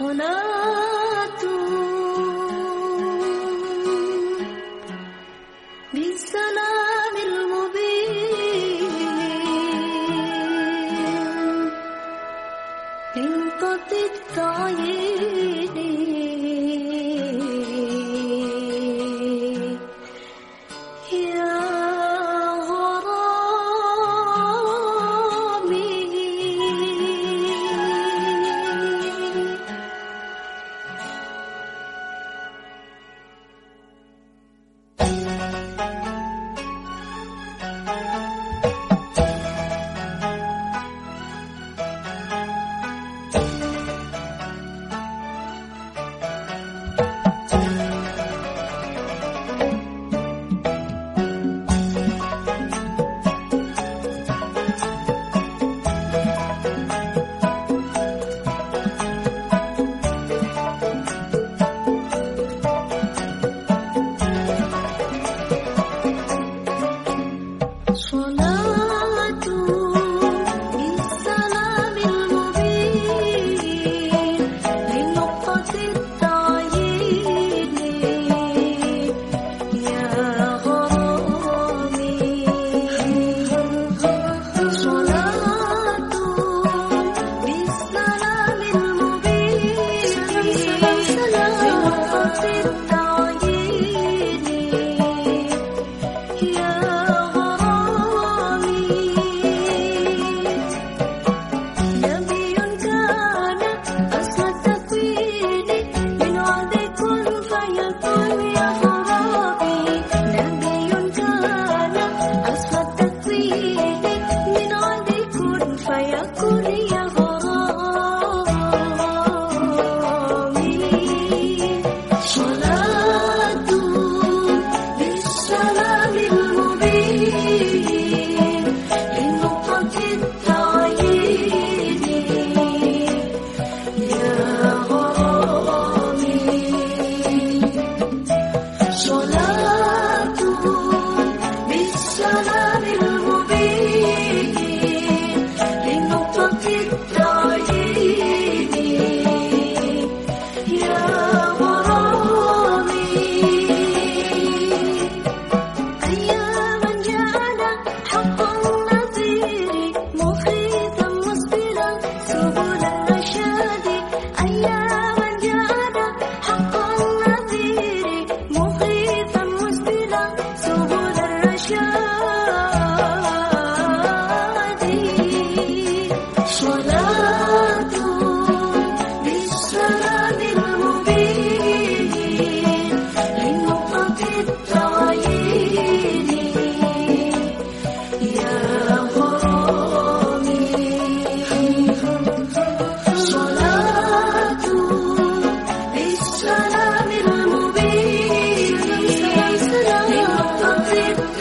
هناك Name of the deep